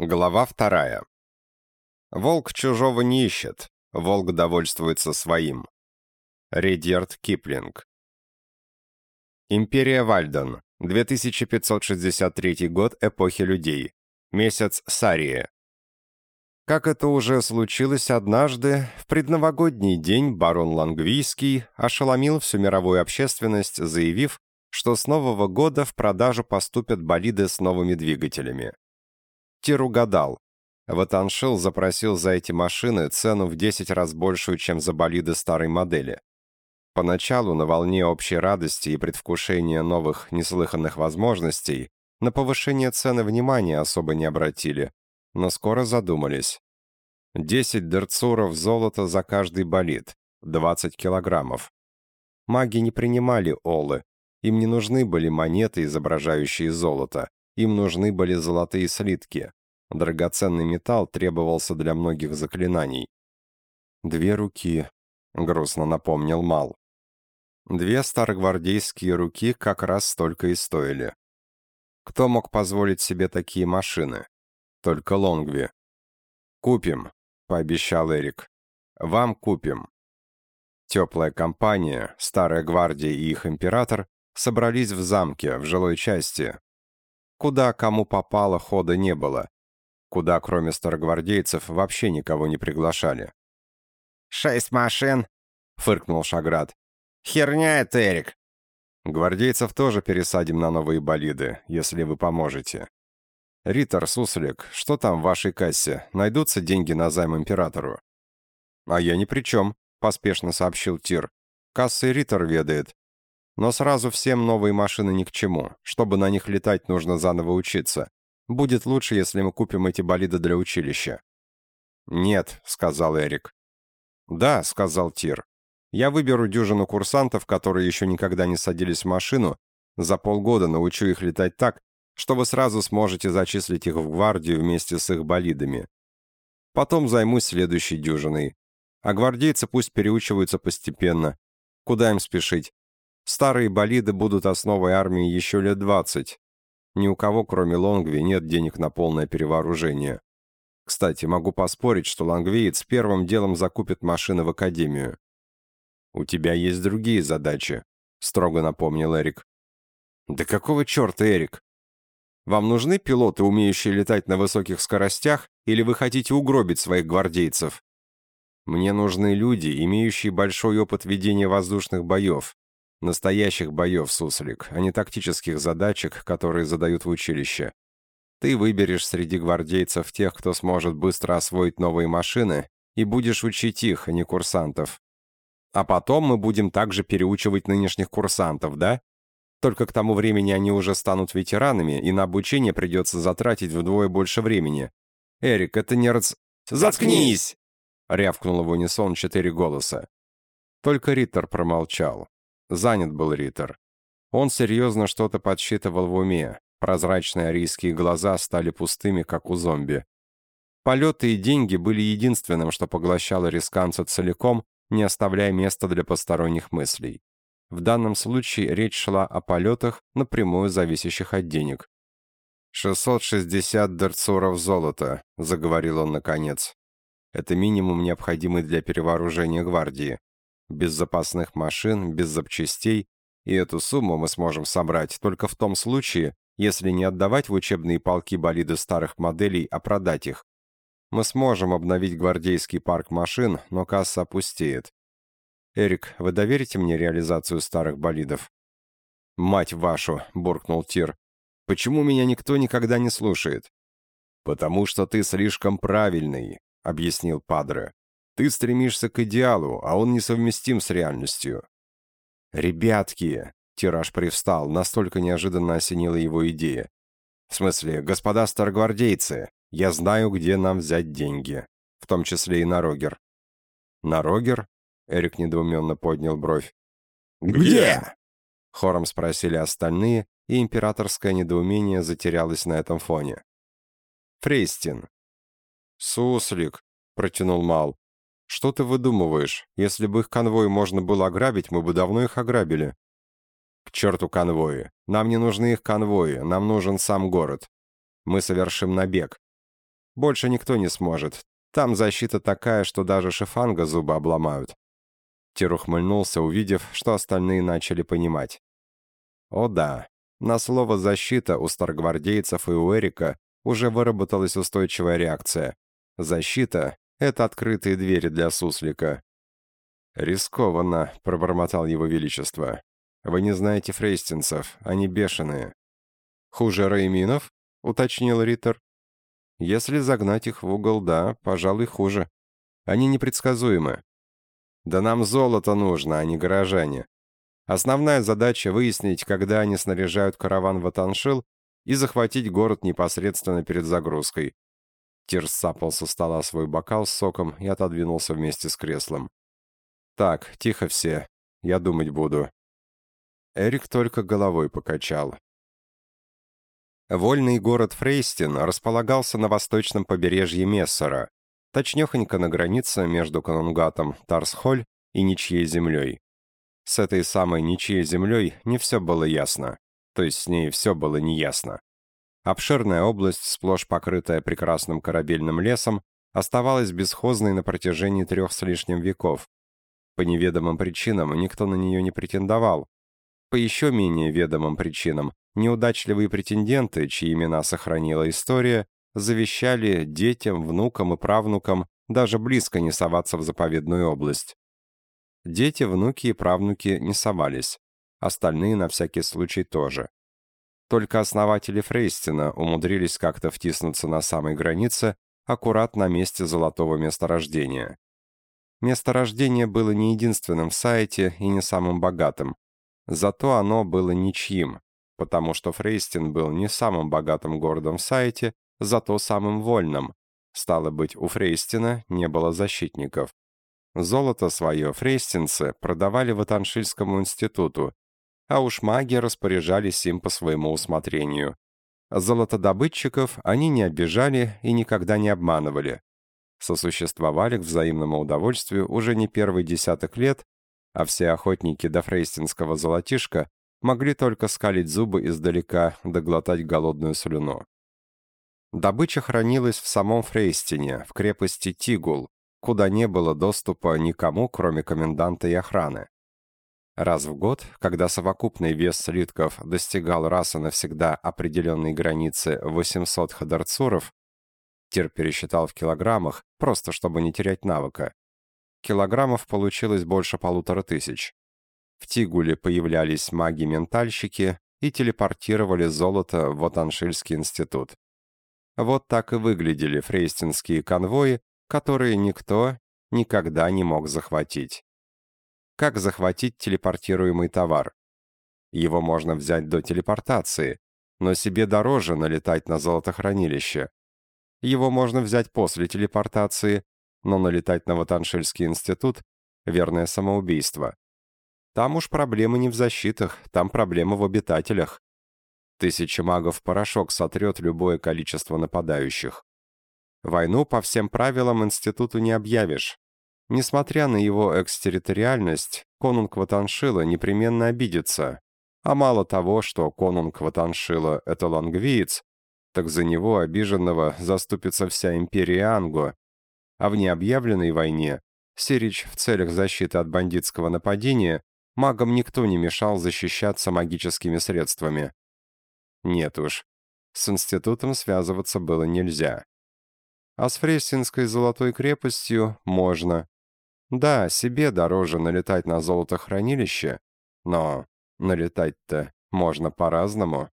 Глава вторая. Волк чужого не ищет, волк довольствуется своим. Редьярд Киплинг. Империя Вальден. 2563 год эпохи людей. Месяц Сария. Как это уже случилось однажды, в предновогодний день барон Лангвийский ошеломил всю мировую общественность, заявив, что с Нового года в продажу поступят болиды с новыми двигателями. Тир угадал. Ватаншил запросил за эти машины цену в 10 раз большую, чем за болиды старой модели. Поначалу, на волне общей радости и предвкушения новых, неслыханных возможностей, на повышение цены внимания особо не обратили, но скоро задумались. 10 дерцуров золота за каждый болид, 20 килограммов. Маги не принимали олы, им не нужны были монеты, изображающие золото, им нужны были золотые слитки. Драгоценный металл требовался для многих заклинаний. «Две руки», — грустно напомнил Мал. Две старогвардейские руки как раз столько и стоили. Кто мог позволить себе такие машины? Только Лонгви. «Купим», — пообещал Эрик. «Вам купим». Теплая компания, Старая Гвардия и их император собрались в замке, в жилой части, Куда кому попало, хода не было. Куда, кроме старогвардейцев, вообще никого не приглашали. «Шесть машин?» — фыркнул Шаград. «Херня это, Эрик!» «Гвардейцев тоже пересадим на новые болиды, если вы поможете. Риттер, Суслик, что там в вашей кассе? Найдутся деньги на займ императору?» «А я ни при чем», — поспешно сообщил Тир. «Кассы Риттер ведает. Но сразу всем новые машины ни к чему. Чтобы на них летать, нужно заново учиться. Будет лучше, если мы купим эти болиды для училища». «Нет», — сказал Эрик. «Да», — сказал Тир. «Я выберу дюжину курсантов, которые еще никогда не садились в машину, за полгода научу их летать так, что вы сразу сможете зачислить их в гвардию вместе с их болидами. Потом займусь следующей дюжиной. А гвардейцы пусть переучиваются постепенно. Куда им спешить? Старые болиды будут основой армии еще лет двадцать. Ни у кого, кроме Лонгви, нет денег на полное перевооружение. Кстати, могу поспорить, что лонгвиец первым делом закупит машины в академию. «У тебя есть другие задачи», — строго напомнил Эрик. «Да какого черта, Эрик? Вам нужны пилоты, умеющие летать на высоких скоростях, или вы хотите угробить своих гвардейцев? Мне нужны люди, имеющие большой опыт ведения воздушных боев, Настоящих боев, суслик, а не тактических задачек, которые задают в училище. Ты выберешь среди гвардейцев тех, кто сможет быстро освоить новые машины, и будешь учить их, а не курсантов. А потом мы будем также переучивать нынешних курсантов, да? Только к тому времени они уже станут ветеранами, и на обучение придется затратить вдвое больше времени. Эрик, это не рац... «Заткнись!» — рявкнуло в унисон четыре голоса. Только Риттер промолчал. Занят был Риттер. Он серьезно что-то подсчитывал в уме. Прозрачные арийские глаза стали пустыми, как у зомби. Полеты и деньги были единственным, что поглощало рисканца целиком, не оставляя места для посторонних мыслей. В данном случае речь шла о полетах, напрямую зависящих от денег. «660 дерцуров золота», — заговорил он наконец. «Это минимум, необходимый для перевооружения гвардии без запасных машин, без запчастей, и эту сумму мы сможем собрать только в том случае, если не отдавать в учебные полки болиды старых моделей, а продать их. Мы сможем обновить гвардейский парк машин, но касса опустеет. Эрик, вы доверите мне реализацию старых болидов? «Мать вашу!» — буркнул Тир. «Почему меня никто никогда не слушает?» «Потому что ты слишком правильный», — объяснил Падре. Ты стремишься к идеалу, а он несовместим с реальностью. «Ребятки!» — тираж привстал, настолько неожиданно осенила его идея. «В смысле, господа старогвардейцы, я знаю, где нам взять деньги, в том числе и на Рогер». «На Рогер?» — Эрик недоуменно поднял бровь. «Где?» — хором спросили остальные, и императорское недоумение затерялось на этом фоне. «Фрейстин». «Суслик», — протянул Мал. «Что ты выдумываешь? Если бы их конвой можно было ограбить, мы бы давно их ограбили». «К черту конвои! Нам не нужны их конвои, нам нужен сам город. Мы совершим набег. Больше никто не сможет. Там защита такая, что даже шифанга зубы обломают. Тир ухмыльнулся, увидев, что остальные начали понимать. О да, на слово «защита» у старгвардейцев и у Эрика уже выработалась устойчивая реакция. Защита — это открытые двери для суслика. «Рискованно», — пробормотал его величество. «Вы не знаете фрейстинцев, они бешеные». «Хуже Рейминов?» — уточнил Риттер. «Если загнать их в угол, да, пожалуй, хуже. Они непредсказуемы. Да нам золото нужно, а не горожане. Основная задача — выяснить, когда они снаряжают караван в Атаншил и захватить город непосредственно перед загрузкой. Тирс сапал со стола свой бокал с соком и отодвинулся вместе с креслом. «Так, тихо все. Я думать буду». Эрик только головой покачал. Вольный город Фрейстин располагался на восточном побережье Мессера, точнёхонько на границе между Канунгатом, Тарсхоль и ничьей землей. С этой самой ничьей землей не все было ясно, то есть с ней все было неясно. Обширная область, сплошь покрытая прекрасным корабельным лесом, оставалась бесхозной на протяжении трех с лишним веков. По неведомым причинам никто на нее не претендовал. По еще менее ведомым причинам Неудачливые претенденты, чьи имена сохранила история, завещали детям, внукам и правнукам даже близко не соваться в заповедную область. Дети, внуки и правнуки не совались, остальные на всякий случай тоже. Только основатели Фрейстина умудрились как-то втиснуться на самой границе, аккурат на месте золотого месторождения. Месторождение было не единственным в сайте и не самым богатым, зато оно было ничьим, потому что Фрейстин был не самым богатым городом в сайте, зато самым вольным. Стало быть, у Фрейстина не было защитников. Золото свое фрейстинцы продавали Ватаншильскому институту, а уж маги распоряжались им по своему усмотрению. Золотодобытчиков они не обижали и никогда не обманывали. Сосуществовали к взаимному удовольствию уже не первый десяток лет, а все охотники до фрейстинского золотишка могли только скалить зубы издалека да глотать голодную слюну. Добыча хранилась в самом Фрейстине, в крепости Тигул, куда не было доступа никому, кроме коменданта и охраны. Раз в год, когда совокупный вес слитков достигал раз и навсегда определенной границы 800 ходорцуров, Тир пересчитал в килограммах, просто чтобы не терять навыка. Килограммов получилось больше полутора тысяч. В Тигуле появлялись маги-ментальщики и телепортировали золото в Отаншильский институт. Вот так и выглядели фрейстинские конвои, которые никто никогда не мог захватить. Как захватить телепортируемый товар? Его можно взять до телепортации, но себе дороже налетать на золотохранилище. Его можно взять после телепортации, но налетать на Ватаншильский институт — верное самоубийство. Там уж проблема не в защитах, там проблема в обитателях. Тысяча магов порошок сотрет любое количество нападающих. Войну по всем правилам институту не объявишь. Несмотря на его экстерриториальность, конунг Ватаншила непременно обидится. А мало того, что конунг Ватаншила — это лангвиец, так за него, обиженного, заступится вся империя Анго. А в необъявленной войне Сирич в целях защиты от бандитского нападения магам никто не мешал защищаться магическими средствами. Нет уж, с институтом связываться было нельзя. А с Фрессинской золотой крепостью можно. Да, себе дороже налетать на золотохранилище, но налетать-то можно по-разному.